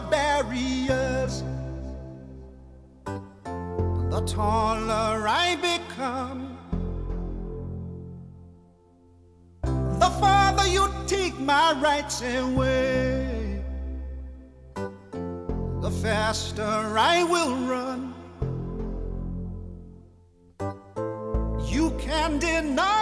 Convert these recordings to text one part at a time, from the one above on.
barriers, the taller I become. The farther you take my rights away, the faster I will run. You can deny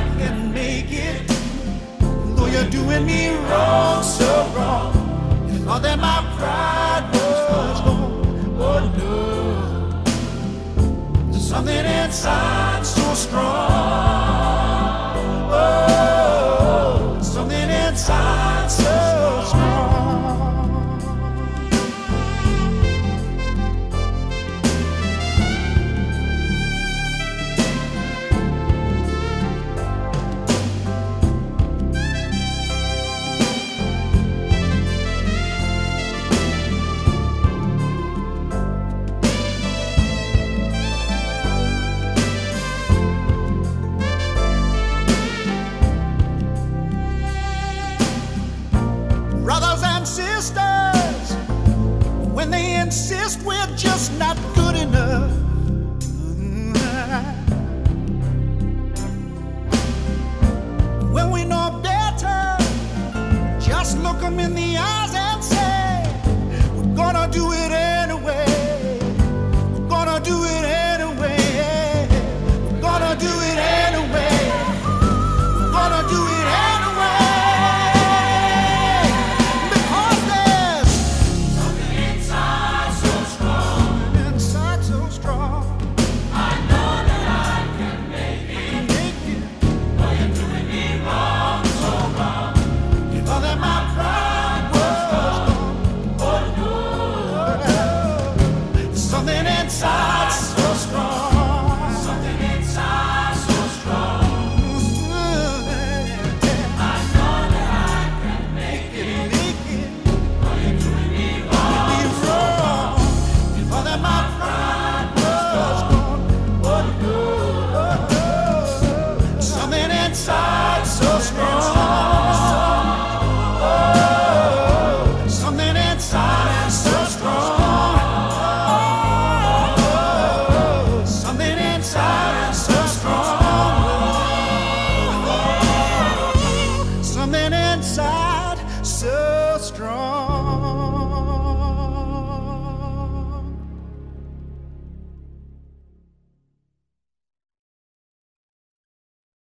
you're doing me wrong, so wrong. You thought that my pride was gone. Oh no. There's something inside strong.